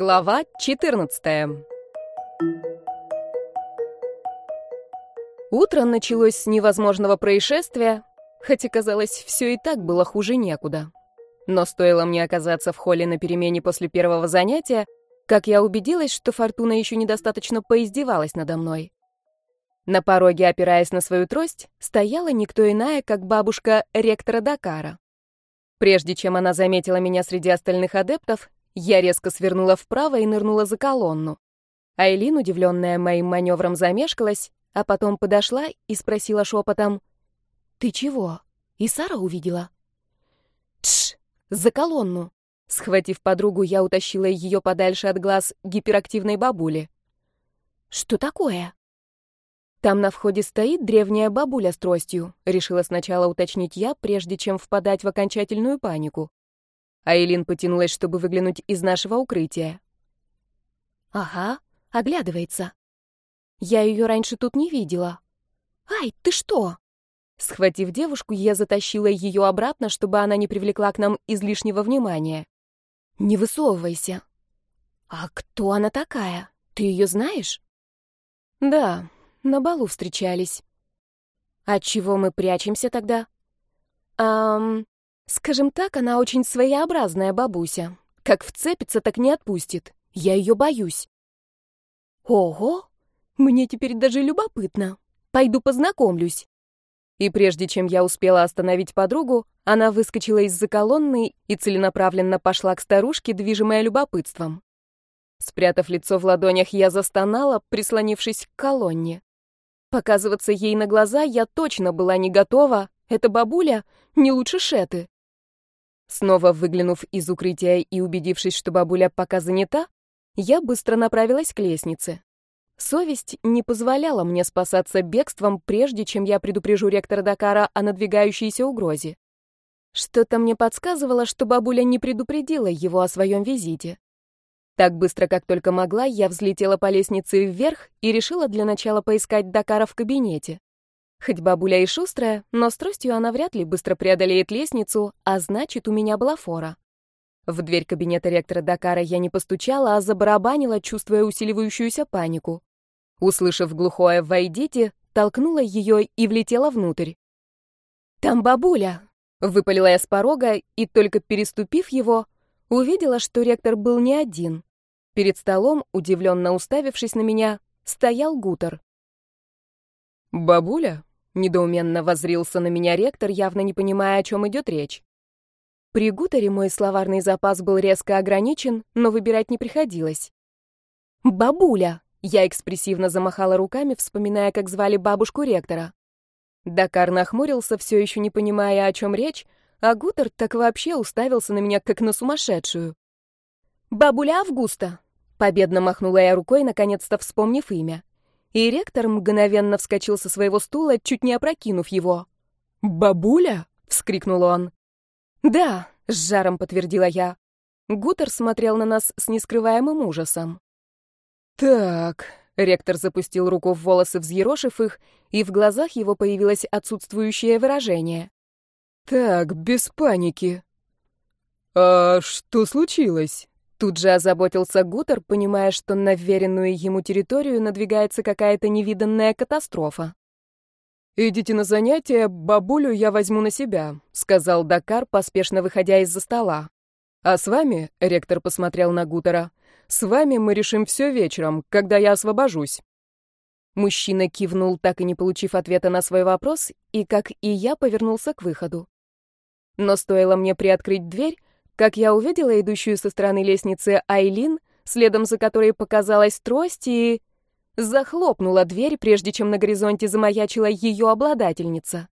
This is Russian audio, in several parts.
Глава 14 Утро началось с невозможного происшествия, хотя, казалось, все и так было хуже некуда. Но стоило мне оказаться в холле на перемене после первого занятия, как я убедилась, что Фортуна еще недостаточно поиздевалась надо мной. На пороге, опираясь на свою трость, стояла никто иная, как бабушка ректора Дакара. Прежде чем она заметила меня среди остальных адептов, я резко свернула вправо и нырнула за колонну. Айлин, удивленная моим маневром, замешкалась, а потом подошла и спросила шепотом, «Ты чего? И Сара увидела?» «Тш! За колонну!» Схватив подругу, я утащила ее подальше от глаз гиперактивной бабули. «Что такое?» «Там на входе стоит древняя бабуля с тростью», — решила сначала уточнить я, прежде чем впадать в окончательную панику. Айлин потянулась, чтобы выглянуть из нашего укрытия. «Ага, оглядывается. Я ее раньше тут не видела. Ай, ты что?» Схватив девушку, я затащила ее обратно, чтобы она не привлекла к нам излишнего внимания. «Не высовывайся». «А кто она такая? Ты ее знаешь?» «Да, на балу встречались». «А чего мы прячемся тогда?» «Ам, Скажем так, она очень своеобразная бабуся. Как вцепится, так не отпустит. Я ее боюсь. Ого! Мне теперь даже любопытно. Пойду познакомлюсь. И прежде чем я успела остановить подругу, она выскочила из-за колонны и целенаправленно пошла к старушке, движимая любопытством. Спрятав лицо в ладонях, я застонала, прислонившись к колонне. Показываться ей на глаза я точно была не готова. Эта бабуля не лучше Шеты. Снова выглянув из укрытия и убедившись, что бабуля пока занята, я быстро направилась к лестнице. Совесть не позволяла мне спасаться бегством, прежде чем я предупрежу ректора Дакара о надвигающейся угрозе. Что-то мне подсказывало, что бабуля не предупредила его о своем визите. Так быстро, как только могла, я взлетела по лестнице вверх и решила для начала поискать Дакара в кабинете. Хоть бабуля и шустрая, но с тростью она вряд ли быстро преодолеет лестницу, а значит, у меня была фора. В дверь кабинета ректора Дакара я не постучала, а забарабанила, чувствуя усиливающуюся панику. Услышав глухое «войдите», толкнула ее и влетела внутрь. «Там бабуля!» — выпалила я с порога, и только переступив его, увидела, что ректор был не один. Перед столом, удивленно уставившись на меня, стоял Гутер. «Бабуля?» Недоуменно возрился на меня ректор, явно не понимая, о чем идет речь. При Гутере мой словарный запас был резко ограничен, но выбирать не приходилось. «Бабуля!» — я экспрессивно замахала руками, вспоминая, как звали бабушку ректора. Дакар нахмурился, все еще не понимая, о чем речь, а Гутер так вообще уставился на меня, как на сумасшедшую. «Бабуля Августа!» — победно махнула я рукой, наконец-то вспомнив имя и ректор мгновенно вскочил со своего стула, чуть не опрокинув его. «Бабуля?» — вскрикнул он. «Да», — с жаром подтвердила я. Гутер смотрел на нас с нескрываемым ужасом. «Так...» — ректор запустил руку в волосы, взъерошив их, и в глазах его появилось отсутствующее выражение. «Так, без паники». «А что случилось?» Тут же озаботился Гутер, понимая, что на веренную ему территорию надвигается какая-то невиданная катастрофа. «Идите на занятия, бабулю я возьму на себя», — сказал Дакар, поспешно выходя из-за стола. «А с вами», — ректор посмотрел на Гутера, — «с вами мы решим все вечером, когда я освобожусь». Мужчина кивнул, так и не получив ответа на свой вопрос, и, как и я, повернулся к выходу. Но стоило мне приоткрыть дверь, как я увидела идущую со стороны лестницы Айлин, следом за которой показалась трость и... захлопнула дверь, прежде чем на горизонте замаячила ее обладательница.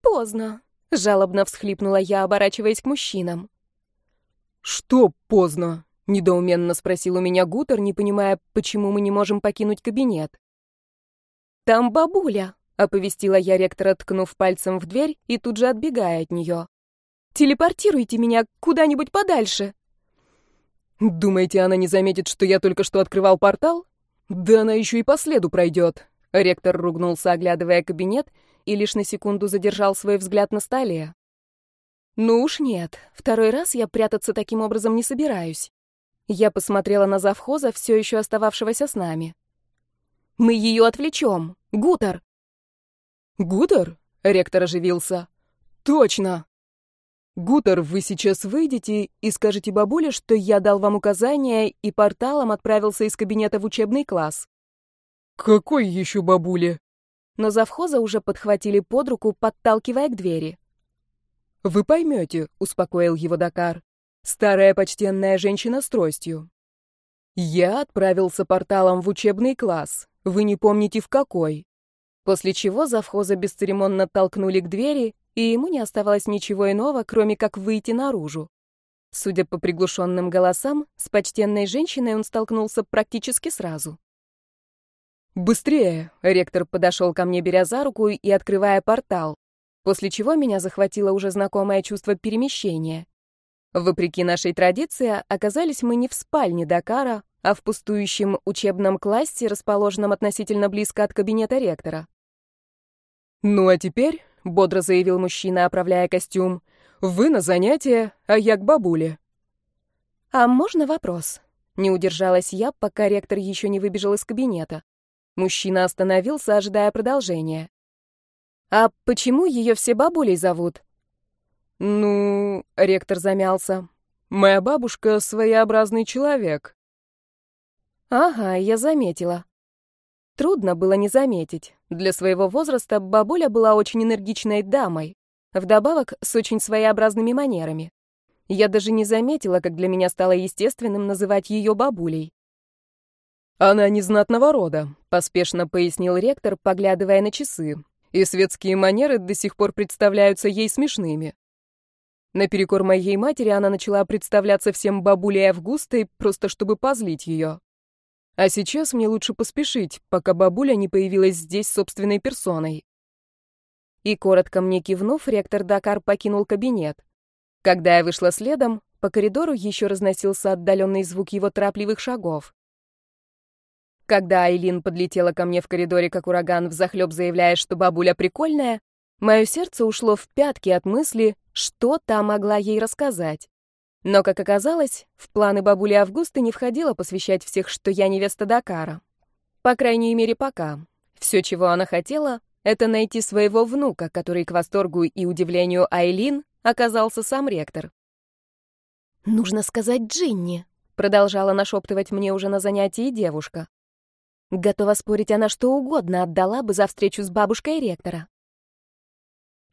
«Поздно», — жалобно всхлипнула я, оборачиваясь к мужчинам. «Что поздно?» — недоуменно спросил у меня Гутер, не понимая, почему мы не можем покинуть кабинет. «Там бабуля», — оповестила я ректора, ткнув пальцем в дверь и тут же отбегая от нее. Телепортируйте меня куда-нибудь подальше. Думаете, она не заметит, что я только что открывал портал? Да она еще и по следу пройдет. Ректор ругнулся, оглядывая кабинет, и лишь на секунду задержал свой взгляд на столе. Ну уж нет, второй раз я прятаться таким образом не собираюсь. Я посмотрела на завхоза, все еще остававшегося с нами. «Мы ее отвлечем! Гутер!» «Гутер?» — ректор оживился. «Точно!» «Гутер, вы сейчас выйдете и скажете бабуле, что я дал вам указания и порталом отправился из кабинета в учебный класс». «Какой еще бабуле?» Но завхоза уже подхватили под руку, подталкивая к двери. «Вы поймете», — успокоил его Дакар. «Старая почтенная женщина с тростью. Я отправился порталом в учебный класс. Вы не помните, в какой». После чего завхоза бесцеремонно толкнули к двери, и ему не оставалось ничего иного, кроме как выйти наружу. Судя по приглушенным голосам, с почтенной женщиной он столкнулся практически сразу. «Быстрее!» — ректор подошел ко мне, беря за руку и открывая портал, после чего меня захватило уже знакомое чувство перемещения. Вопреки нашей традиции, оказались мы не в спальне Дакара, а в пустующем учебном классе, расположенном относительно близко от кабинета ректора. «Ну а теперь», — бодро заявил мужчина, оправляя костюм, — «вы на занятия, а я к бабуле». «А можно вопрос?» — не удержалась я, пока ректор еще не выбежал из кабинета. Мужчина остановился, ожидая продолжения. «А почему ее все бабулей зовут?» «Ну...» — ректор замялся. «Моя бабушка — своеобразный человек». «Ага, я заметила». Трудно было не заметить. Для своего возраста бабуля была очень энергичной дамой, вдобавок с очень своеобразными манерами. Я даже не заметила, как для меня стало естественным называть ее бабулей. «Она не знатного рода», — поспешно пояснил ректор, поглядывая на часы. «И светские манеры до сих пор представляются ей смешными. Наперекор моей матери она начала представляться всем бабулей Августой, просто чтобы позлить ее. А сейчас мне лучше поспешить, пока бабуля не появилась здесь собственной персоной». И, коротко мне кивнув, ректор Дакар покинул кабинет. Когда я вышла следом, по коридору еще разносился отдаленный звук его торопливых шагов. Когда Айлин подлетела ко мне в коридоре, как ураган, взахлеб заявляя, что бабуля прикольная, мое сердце ушло в пятки от мысли, что та могла ей рассказать. Но, как оказалось, в планы бабули Августы не входило посвящать всех, что я невеста Дакара. По крайней мере, пока. Все, чего она хотела, это найти своего внука, который к восторгу и удивлению Айлин оказался сам ректор. «Нужно сказать Джинни», — продолжала нашептывать мне уже на занятии девушка. Готова спорить, она что угодно отдала бы за встречу с бабушкой ректора.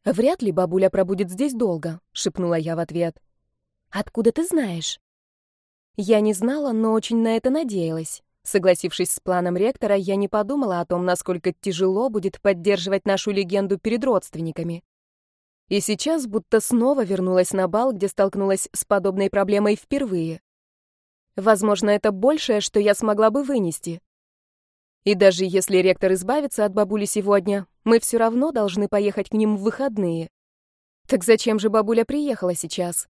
«Вряд ли бабуля пробудет здесь долго», — шепнула я в ответ. «Откуда ты знаешь?» Я не знала, но очень на это надеялась. Согласившись с планом ректора, я не подумала о том, насколько тяжело будет поддерживать нашу легенду перед родственниками. И сейчас будто снова вернулась на бал, где столкнулась с подобной проблемой впервые. Возможно, это большее, что я смогла бы вынести. И даже если ректор избавится от бабули сегодня, мы все равно должны поехать к ним в выходные. Так зачем же бабуля приехала сейчас?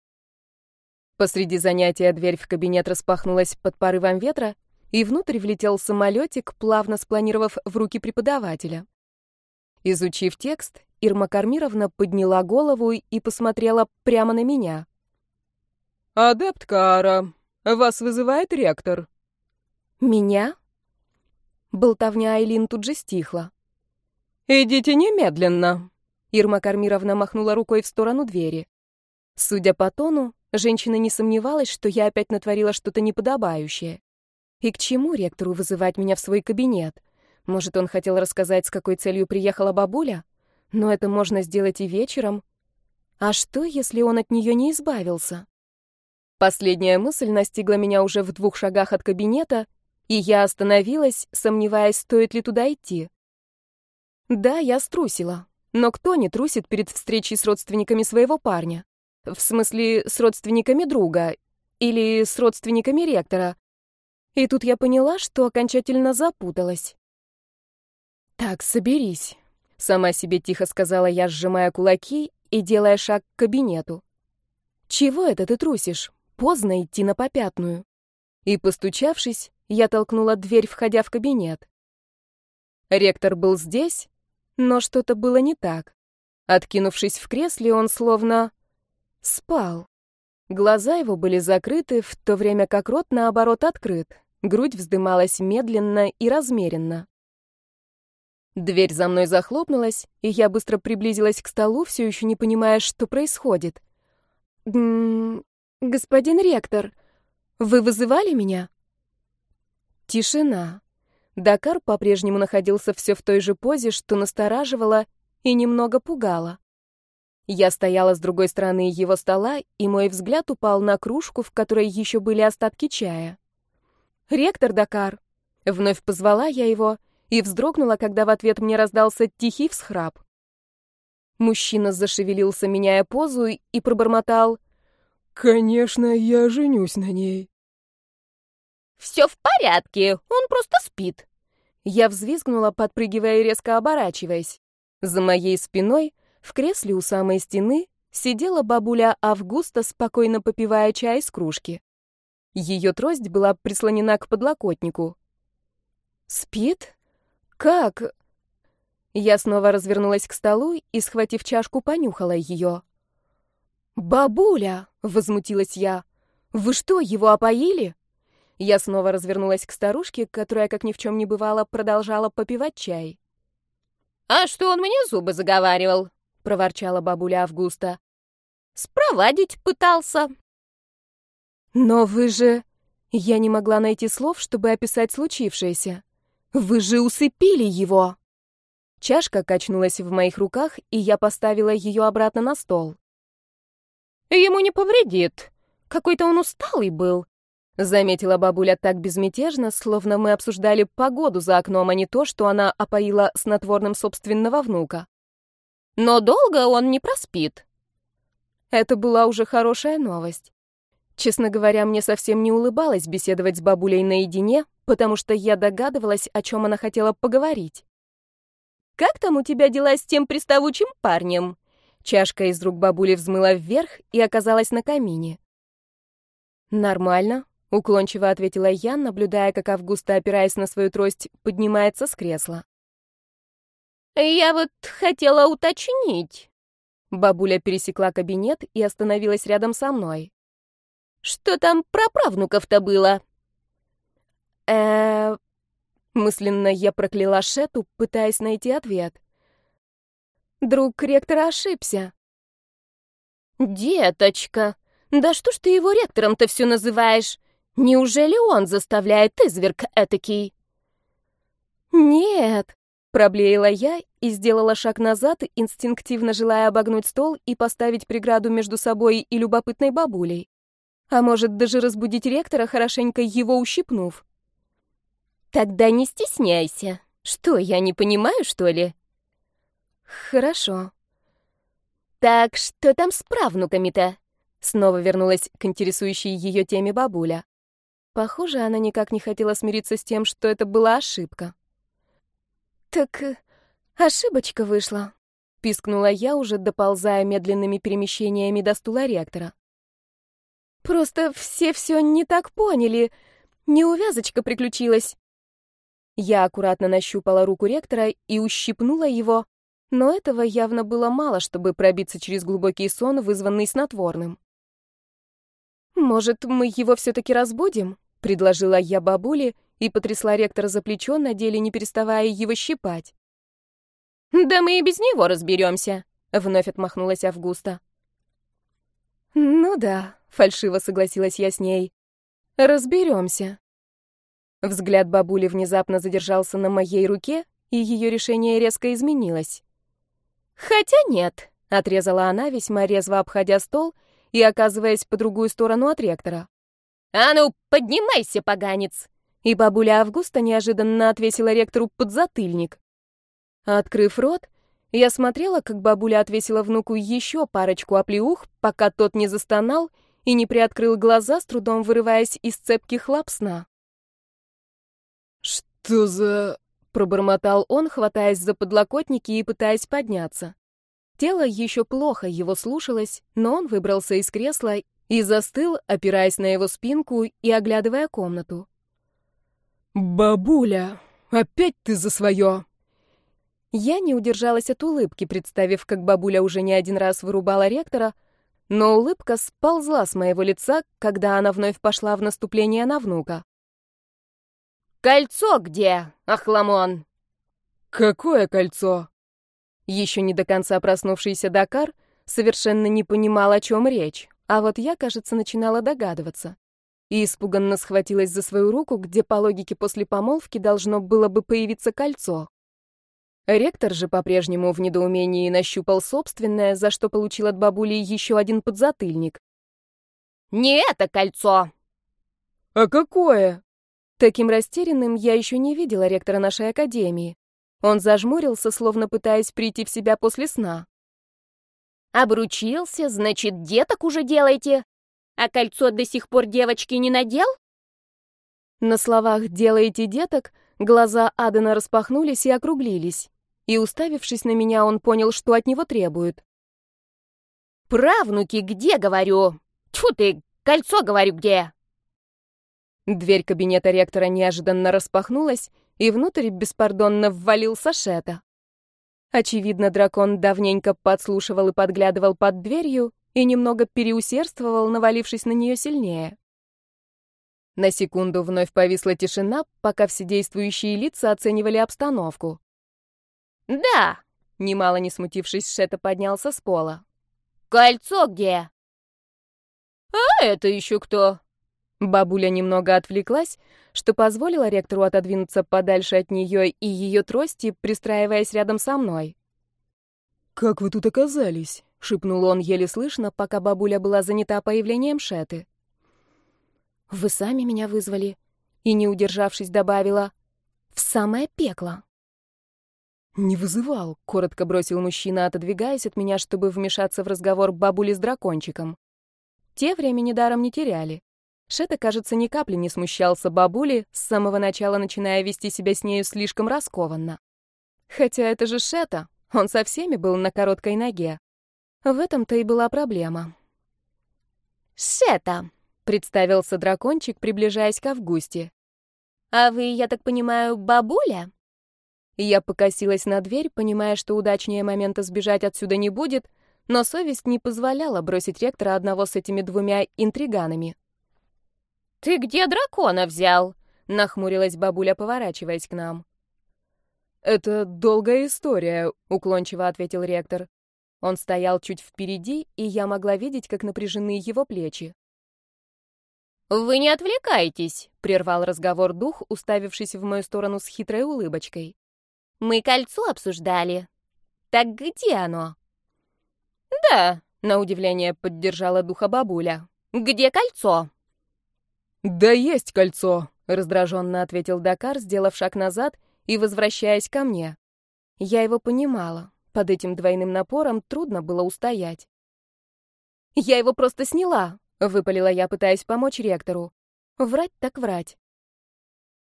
Посреди занятия дверь в кабинет распахнулась под порывом ветра, и внутрь влетел самолетик, плавно спланировав в руки преподавателя. Изучив текст, Ирма Кармировна подняла голову и посмотрела прямо на меня. «Адепт Кара, вас вызывает ректор». «Меня?» Болтовня Айлин тут же стихла. «Идите немедленно!» Ирма Кармировна махнула рукой в сторону двери. Судя по тону, женщина не сомневалась, что я опять натворила что-то неподобающее. И к чему ректору вызывать меня в свой кабинет? Может, он хотел рассказать, с какой целью приехала бабуля? Но это можно сделать и вечером. А что, если он от нее не избавился? Последняя мысль настигла меня уже в двух шагах от кабинета, и я остановилась, сомневаясь, стоит ли туда идти. Да, я струсила. Но кто не трусит перед встречей с родственниками своего парня? В смысле, с родственниками друга. Или с родственниками ректора. И тут я поняла, что окончательно запуталась. «Так, соберись», — сама себе тихо сказала я, сжимая кулаки и делая шаг к кабинету. «Чего это ты трусишь? Поздно идти на попятную». И, постучавшись, я толкнула дверь, входя в кабинет. Ректор был здесь, но что-то было не так. Откинувшись в кресле, он словно спал. Глаза его были закрыты, в то время как рот, наоборот, открыт. Грудь вздымалась медленно и размеренно. Дверь за мной захлопнулась, и я быстро приблизилась к столу, все еще не понимая, что происходит. «М господин ректор, вы вызывали меня?» Тишина. Дакар по-прежнему находился все в той же позе, что настораживало и немного пугало. Я стояла с другой стороны его стола, и мой взгляд упал на кружку, в которой еще были остатки чая. «Ректор Дакар!» Вновь позвала я его и вздрогнула, когда в ответ мне раздался тихий всхрап. Мужчина зашевелился, меняя позу, и пробормотал. «Конечно, я женюсь на ней». «Все в порядке, он просто спит». Я взвизгнула, подпрыгивая и резко оборачиваясь. За моей спиной, в кресле у самой стены, сидела бабуля Августа, спокойно попивая чай из кружки. Ее трость была прислонена к подлокотнику. «Спит? Как?» Я снова развернулась к столу и, схватив чашку, понюхала ее. «Бабуля!» — возмутилась я. «Вы что, его опоили?» Я снова развернулась к старушке, которая, как ни в чем не бывало, продолжала попивать чай. «А что он мне зубы заговаривал?» — проворчала бабуля Августа. «Спровадить пытался». «Но вы же...» Я не могла найти слов, чтобы описать случившееся. «Вы же усыпили его!» Чашка качнулась в моих руках, и я поставила ее обратно на стол. «Ему не повредит. Какой-то он усталый был. Заметила бабуля так безмятежно, словно мы обсуждали погоду за окном, а не то, что она опоила снотворным собственного внука. Но долго он не проспит. Это была уже хорошая новость. Честно говоря, мне совсем не улыбалось беседовать с бабулей наедине, потому что я догадывалась, о чем она хотела поговорить. «Как там у тебя дела с тем приставучим парнем?» Чашка из рук бабули взмыла вверх и оказалась на камине. «Нормально», Уклончиво ответила я, наблюдая, как Августа, опираясь на свою трость, поднимается с кресла. «Я вот хотела уточнить». Бабуля пересекла кабинет и остановилась рядом со мной. «Что там про правнуков-то было?» э Мысленно я прокляла Шету, пытаясь найти ответ. Друг ректора ошибся. «Деточка, да что ж ты его ректором-то все называешь? Неужели он заставляет изверг этакий? Нет, проблеяла я и сделала шаг назад, инстинктивно желая обогнуть стол и поставить преграду между собой и любопытной бабулей. А может, даже разбудить ректора, хорошенько его ущипнув. Тогда не стесняйся. Что, я не понимаю, что ли? Хорошо. Так что там с правнуками-то? Снова вернулась к интересующей ее теме бабуля. Похоже, она никак не хотела смириться с тем, что это была ошибка. «Так э, ошибочка вышла», — пискнула я, уже доползая медленными перемещениями до стула ректора. «Просто все все не так поняли. Неувязочка приключилась». Я аккуратно нащупала руку ректора и ущипнула его, но этого явно было мало, чтобы пробиться через глубокий сон, вызванный снотворным. «Может, мы его все-таки разбудим?» — предложила я бабуле и потрясла ректора за плечо, на деле не переставая его щипать. «Да мы и без него разберемся», — вновь отмахнулась Августа. «Ну да», — фальшиво согласилась я с ней. «Разберемся». Взгляд бабули внезапно задержался на моей руке, и ее решение резко изменилось. «Хотя нет», — отрезала она, весьма резво обходя стол — и оказываясь по другую сторону от ректора. «А ну, поднимайся, поганец!» И бабуля Августа неожиданно отвесила ректору подзатыльник. Открыв рот, я смотрела, как бабуля отвесила внуку еще парочку оплеух, пока тот не застонал и не приоткрыл глаза, с трудом вырываясь из цепких лап сна. «Что за...» — пробормотал он, хватаясь за подлокотники и пытаясь подняться. Тело еще плохо его слушалось, но он выбрался из кресла и застыл, опираясь на его спинку и оглядывая комнату. «Бабуля, опять ты за свое!» Я не удержалась от улыбки, представив, как бабуля уже не один раз вырубала ректора, Но улыбка сползла с моего лица, когда она вновь пошла в наступление на внука. «Кольцо где, Ахламон?» «Какое кольцо?» Еще не до конца проснувшийся Дакар совершенно не понимал, о чем речь, а вот я, кажется, начинала догадываться. И испуганно схватилась за свою руку, где по логике после помолвки должно было бы появиться кольцо. Ректор же по-прежнему в недоумении нащупал собственное, за что получил от бабули еще один подзатыльник. «Не это кольцо!» «А какое?» Таким растерянным я еще не видела ректора нашей академии. Он зажмурился, словно пытаясь прийти в себя после сна. «Обручился, значит, деток уже делаете? А кольцо до сих пор девочки не надел?» На словах «делаете деток» глаза Адена распахнулись и округлились. И, уставившись на меня, он понял, что от него требуют. «Правнуки где, говорю? Тьфу ты, кольцо, говорю, где?» Дверь кабинета ректора неожиданно распахнулась, и внутрь беспардонно ввалился Шета. Очевидно, дракон давненько подслушивал и подглядывал под дверью и немного переусердствовал, навалившись на нее сильнее. На секунду вновь повисла тишина, пока все действующие лица оценивали обстановку. «Да!» — немало не смутившись, Шета поднялся с пола. «Кольцо где?» «А это еще кто?» Бабуля немного отвлеклась, что позволило ректору отодвинуться подальше от нее и ее трости, пристраиваясь рядом со мной. «Как вы тут оказались?» — шепнул он еле слышно, пока бабуля была занята появлением Шеты. «Вы сами меня вызвали», и, не удержавшись, добавила «в самое пекло». «Не вызывал», — коротко бросил мужчина, отодвигаясь от меня, чтобы вмешаться в разговор бабули с дракончиком. Те времени даром не теряли. Шета, кажется, ни капли не смущался бабули, с самого начала начиная вести себя с нею слишком раскованно. Хотя это же Шета, он со всеми был на короткой ноге. В этом-то и была проблема. «Шета», — представился дракончик, приближаясь к Августе. «А вы, я так понимаю, бабуля?» Я покосилась на дверь, понимая, что удачнее момента сбежать отсюда не будет, но совесть не позволяла бросить ректора одного с этими двумя интриганами. «Ты где дракона взял?» — нахмурилась бабуля, поворачиваясь к нам. «Это долгая история», — уклончиво ответил ректор. Он стоял чуть впереди, и я могла видеть, как напряжены его плечи. «Вы не отвлекайтесь», — прервал разговор дух, уставившись в мою сторону с хитрой улыбочкой. «Мы кольцо обсуждали. Так где оно?» «Да», — на удивление поддержала духа бабуля. «Где кольцо?» «Да есть кольцо», — раздраженно ответил Дакар, сделав шаг назад и возвращаясь ко мне. Я его понимала. Под этим двойным напором трудно было устоять. «Я его просто сняла», — выпалила я, пытаясь помочь ректору. Врать так врать.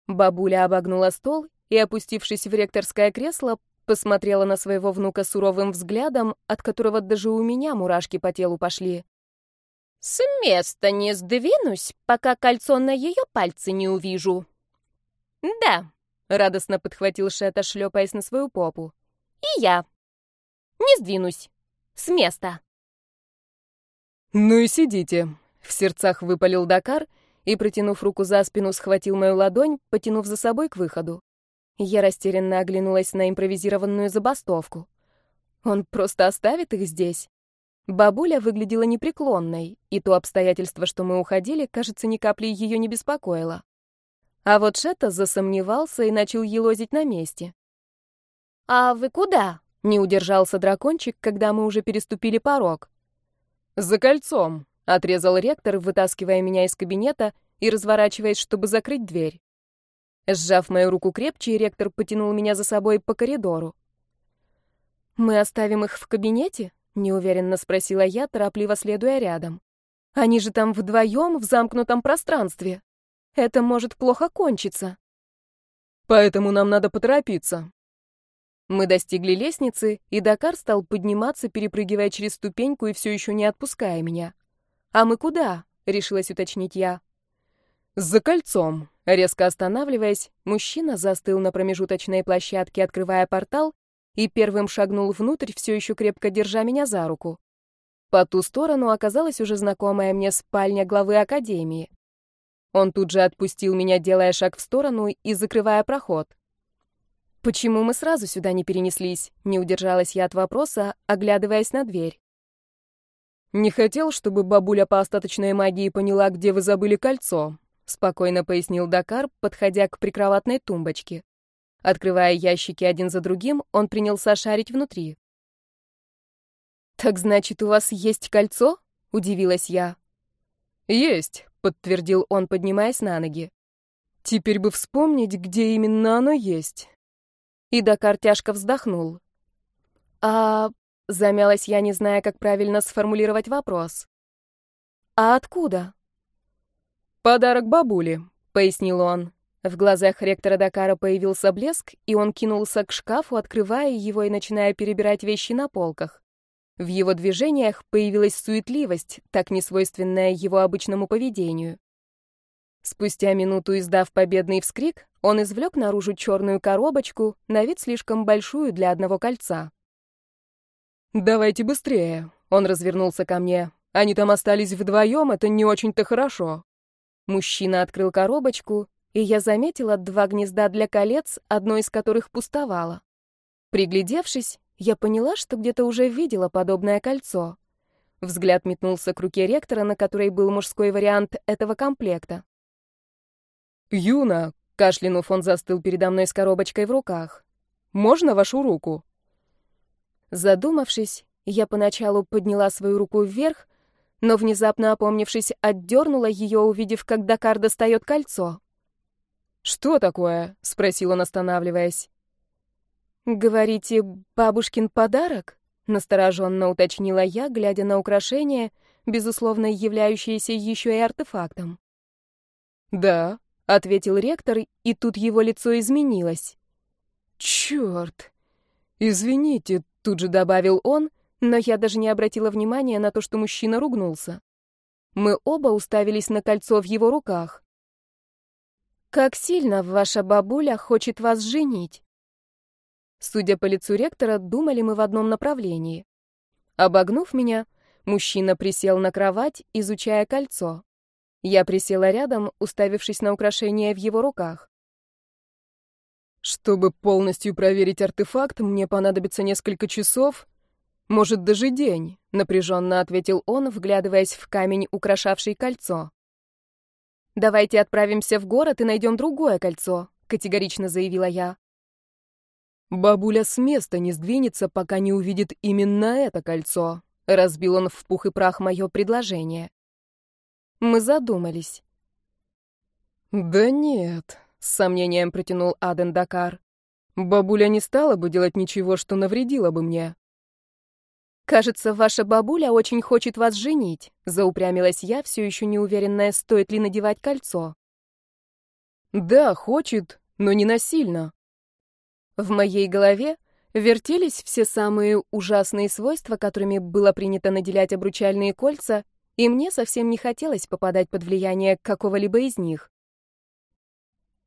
Бабуля обогнула стол и, опустившись в ректорское кресло, посмотрела на своего внука суровым взглядом, от которого даже у меня мурашки по телу пошли. С места не сдвинусь, пока кольцо на ее пальце не увижу. Да, радостно подхватил Шета, шлепаясь на свою попу. И я. Не сдвинусь. С места. Ну и сидите. В сердцах выпалил Дакар и, протянув руку за спину, схватил мою ладонь, потянув за собой к выходу. Я растерянно оглянулась на импровизированную забастовку. Он просто оставит их здесь? Бабуля выглядела непреклонной, и то обстоятельство, что мы уходили, кажется, ни капли ее не беспокоило. А вот Шета засомневался и начал елозить на месте. «А вы куда?» — не удержался дракончик, когда мы уже переступили порог. «За кольцом», — отрезал ректор, вытаскивая меня из кабинета и разворачиваясь, чтобы закрыть дверь. Сжав мою руку крепче, ректор потянул меня за собой по коридору. «Мы оставим их в кабинете?» неуверенно спросила я, торопливо следуя рядом. Они же там вдвоем в замкнутом пространстве. Это может плохо кончиться. Поэтому нам надо поторопиться. Мы достигли лестницы, и Дакар стал подниматься, перепрыгивая через ступеньку и все еще не отпуская меня. «А мы куда?» — решилась уточнить я. «За кольцом». Резко останавливаясь, мужчина застыл на промежуточной площадке, открывая портал, и первым шагнул внутрь, все еще крепко держа меня за руку. По ту сторону оказалась уже знакомая мне спальня главы Академии. Он тут же отпустил меня, делая шаг в сторону и закрывая проход. «Почему мы сразу сюда не перенеслись?» — не удержалась я от вопроса, оглядываясь на дверь. «Не хотел, чтобы бабуля по остаточной магии поняла, где вы забыли кольцо», — спокойно пояснил Дакар, подходя к прикроватной тумбочке. Открывая ящики один за другим, он принялся шарить внутри. «Так значит, у вас есть кольцо?» — удивилась я. «Есть», — подтвердил он, поднимаясь на ноги. «Теперь бы вспомнить, где именно оно есть». И Дакар тяжко вздохнул. «А Замялась я, не зная, как правильно сформулировать вопрос. «А откуда?» «Подарок бабуле», — пояснил он. В глазах ректора Дакара появился блеск, и он кинулся к шкафу, открывая его и начиная перебирать вещи на полках. В его движениях появилась суетливость, так несвойственная его обычному поведению. Спустя минуту, издав победный вскрик, он извлек наружу черную коробочку, на вид слишком большую для одного кольца. «Давайте быстрее!» Он развернулся ко мне. «Они там остались вдвоем, это не очень-то хорошо». Мужчина открыл коробочку, и я заметила два гнезда для колец, одно из которых пустовало. Приглядевшись, я поняла, что где-то уже видела подобное кольцо. Взгляд метнулся к руке ректора, на которой был мужской вариант этого комплекта. «Юна!» — кашлянув, он застыл передо мной с коробочкой в руках. «Можно вашу руку?» Задумавшись, я поначалу подняла свою руку вверх, но внезапно опомнившись, отдернула ее, увидев, как Дакар достает кольцо. «Что такое?» — спросил он, останавливаясь. «Говорите, бабушкин подарок?» — настороженно уточнила я, глядя на украшение, безусловно, являющееся еще и артефактом. «Да», — ответил ректор, и тут его лицо изменилось. «Черт! Извините, Тут же добавил он, но я даже не обратила внимания на то, что мужчина ругнулся. Мы оба уставились на кольцо в его руках. «Как сильно ваша бабуля хочет вас женить?» Судя по лицу ректора, думали мы в одном направлении. Обогнув меня, мужчина присел на кровать, изучая кольцо. Я присела рядом, уставившись на украшение в его руках. Чтобы полностью проверить артефакт, мне понадобится несколько часов, может, даже день, напряженно ответил он, вглядываясь в камень, украшавший кольцо. Давайте отправимся в город и найдем другое кольцо, категорично заявила я. Бабуля с места не сдвинется, пока не увидит именно это кольцо. Разбил он в пух и прах мое предложение. Мы задумались. Да нет, — с сомнением протянул Аден Дакар. «Бабуля не стала бы делать ничего, что навредило бы мне». «Кажется, ваша бабуля очень хочет вас женить», — заупрямилась я, все еще не уверенная, стоит ли надевать кольцо. «Да, хочет, но не насильно». В моей голове вертелись все самые ужасные свойства, которыми было принято наделять обручальные кольца, и мне совсем не хотелось попадать под влияние какого-либо из них.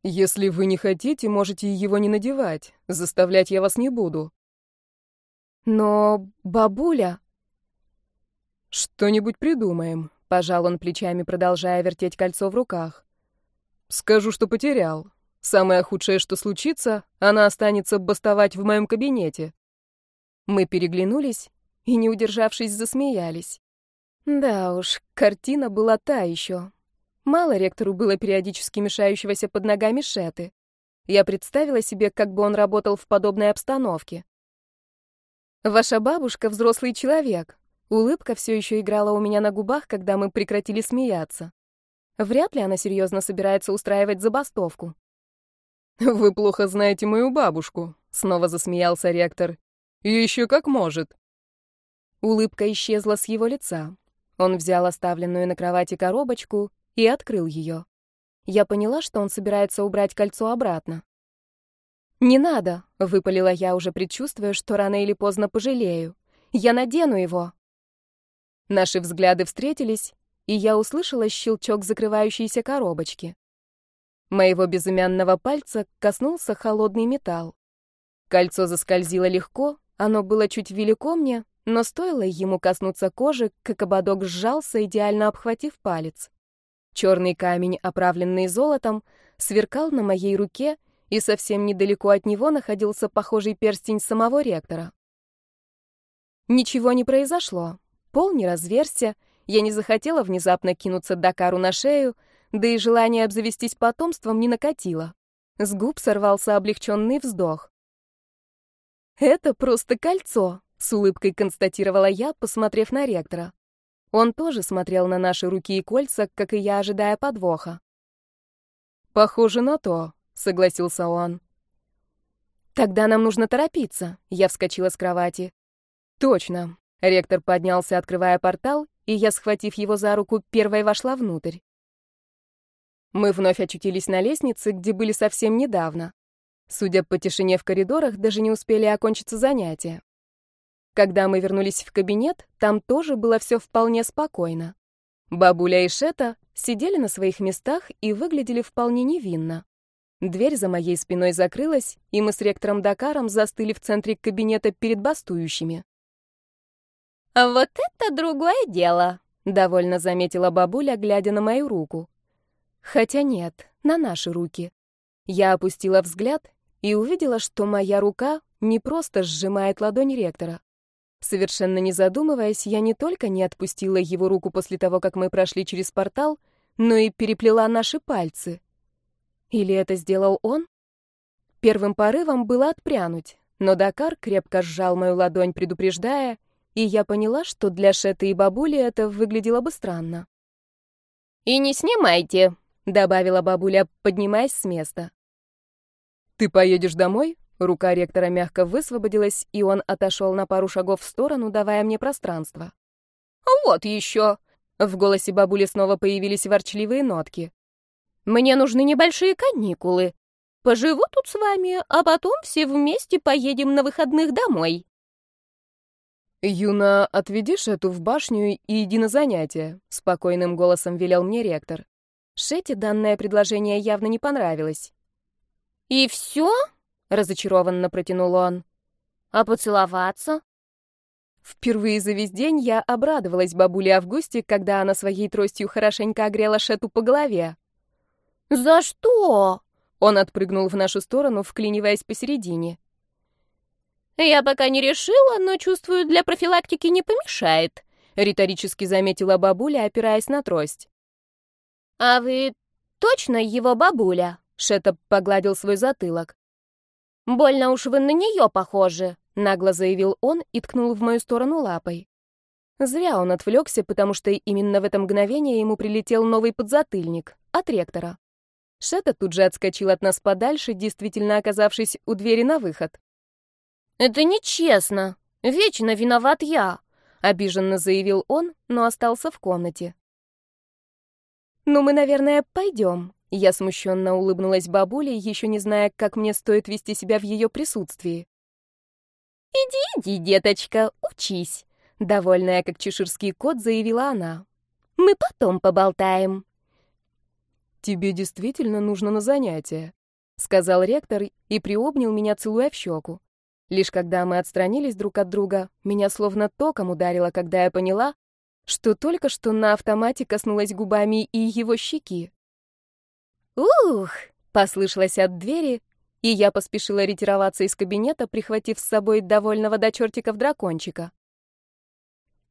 Если вы не хотите, можете его не надевать. Заставлять я вас не буду. Но бабуля... Что-нибудь придумаем. Пожал он плечами, продолжая вертеть кольцо в руках. Скажу, что потерял. Самое худшее, что случится, она останется бастовать в моем кабинете. Мы переглянулись и, не удержавшись, засмеялись. Да уж, картина была та еще. Мало ректору было периодически мешающегося под ногами Шеты. Я представила себе, как бы он работал в подобной обстановке. «Ваша бабушка — взрослый человек». Улыбка все еще играла у меня на губах, когда мы прекратили смеяться. Вряд ли она серьезно собирается устраивать забастовку. «Вы плохо знаете мою бабушку», — снова засмеялся ректор. «И еще как может». Улыбка исчезла с его лица. Он взял оставленную на кровати коробочку и открыл ее. Я поняла, что он собирается убрать кольцо обратно. «Не надо», — выпалила я, уже предчувствуя, что рано или поздно пожалею. «Я надену его». Наши взгляды встретились, и я услышала щелчок закрывающейся коробочки. Моего безымянного пальца коснулся холодный металл. Кольцо заскользило легко, оно было чуть велико мне, но стоило ему коснуться кожи, как ободок сжался, идеально обхватив палец. Черный камень, оправленный золотом, сверкал на моей руке, и совсем недалеко от него находился похожий перстень самого ректора. Ничего не произошло. Пол не разверся, я не захотела внезапно кинуться Дакару на шею, да и желание обзавестись потомством не накатило. С губ сорвался облегченный вздох. «Это просто кольцо», — с улыбкой констатировала я, посмотрев на ректора. Он тоже смотрел на наши руки и кольца, как и я, ожидая подвоха. «Похоже на то», — согласился он. «Тогда нам нужно торопиться», — я вскочила с кровати. «Точно». Ректор поднялся, открывая портал, и я, схватив его за руку, первой вошла внутрь. Мы вновь очутились на лестнице, где были совсем недавно. Судя по тишине в коридорах, даже не успели окончиться занятия. Когда мы вернулись в кабинет, там тоже было все вполне спокойно. Бабуля и Шета сидели на своих местах и выглядели вполне невинно. Дверь за моей спиной закрылась, и мы с ректором Дакаром застыли в центре кабинета перед бастующими. «Вот это другое дело», — довольно заметила бабуля, глядя на мою руку. Хотя нет, на наши руки. Я опустила взгляд и увидела, что моя рука не просто сжимает ладонь ректора. Совершенно не задумываясь, я не только не отпустила его руку после того, как мы прошли через портал, но и переплела наши пальцы. Или это сделал он? Первым порывом было отпрянуть, но Дакар крепко сжал мою ладонь, предупреждая, и я поняла, что для Шеты и бабули это выглядело бы странно. «И не снимайте», — добавила бабуля, поднимаясь с места. «Ты поедешь домой?» Рука ректора мягко высвободилась, и он отошел на пару шагов в сторону, давая мне пространство. «Вот еще!» В голосе бабули снова появились ворчливые нотки. «Мне нужны небольшие каникулы. Поживу тут с вами, а потом все вместе поедем на выходных домой». «Юна, отведишь эту в башню и иди на занятия», — спокойным голосом велел мне ректор. Шете данное предложение явно не понравилось. «И все?» Разочарованно протянул он. А поцеловаться? Впервые за весь день я обрадовалась бабуле Августе, когда она своей тростью хорошенько огрела Шету по голове. «За что?» Он отпрыгнул в нашу сторону, вклиниваясь посередине. «Я пока не решила, но чувствую, для профилактики не помешает», — риторически заметила бабуля, опираясь на трость. «А вы точно его бабуля?» — Шета погладил свой затылок. «Больно уж вы на нее похожи», — нагло заявил он и ткнул в мою сторону лапой. Зря он отвлекся, потому что именно в это мгновение ему прилетел новый подзатыльник от ректора. Шета тут же отскочил от нас подальше, действительно оказавшись у двери на выход. «Это нечестно. Вечно виноват я», — обиженно заявил он, но остался в комнате. «Ну, мы, наверное, пойдем», я смущенно улыбнулась бабуле, еще не зная, как мне стоит вести себя в ее присутствии. «Иди, иди, деточка, учись», — довольная, как чеширский кот, заявила она. «Мы потом поболтаем». «Тебе действительно нужно на занятия», — сказал ректор и приобнял меня, целуя в щеку. Лишь когда мы отстранились друг от друга, меня словно током ударило, когда я поняла, что только что на автомате коснулась губами и его щеки. «Ух!» — послышалось от двери, и я поспешила ретироваться из кабинета, прихватив с собой довольного до чертиков дракончика.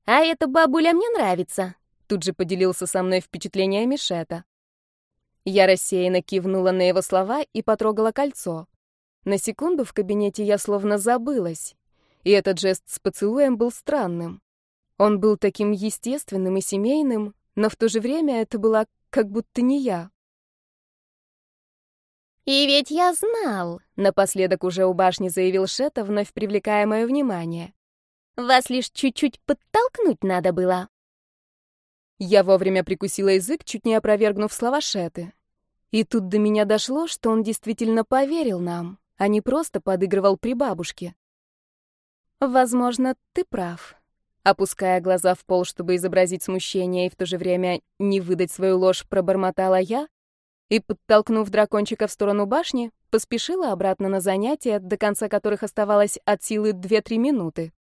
«А эта бабуля мне нравится», — тут же поделился со мной впечатлениями Шета. Я рассеянно кивнула на его слова и потрогала кольцо. На секунду в кабинете я словно забылась, и этот жест с поцелуем был странным. Он был таким естественным и семейным, но в то же время это была как будто не я. «И ведь я знал», — напоследок уже у башни заявил Шета, вновь привлекая мое внимание. «Вас лишь чуть-чуть подтолкнуть надо было». Я вовремя прикусила язык, чуть не опровергнув слова Шеты. И тут до меня дошло, что он действительно поверил нам, а не просто подыгрывал при бабушке. «Возможно, ты прав», Опуская глаза в пол, чтобы изобразить смущение и в то же время не выдать свою ложь, пробормотала я, и, подтолкнув дракончика в сторону башни, поспешила обратно на занятия, до конца которых оставалось от силы 2-3 минуты.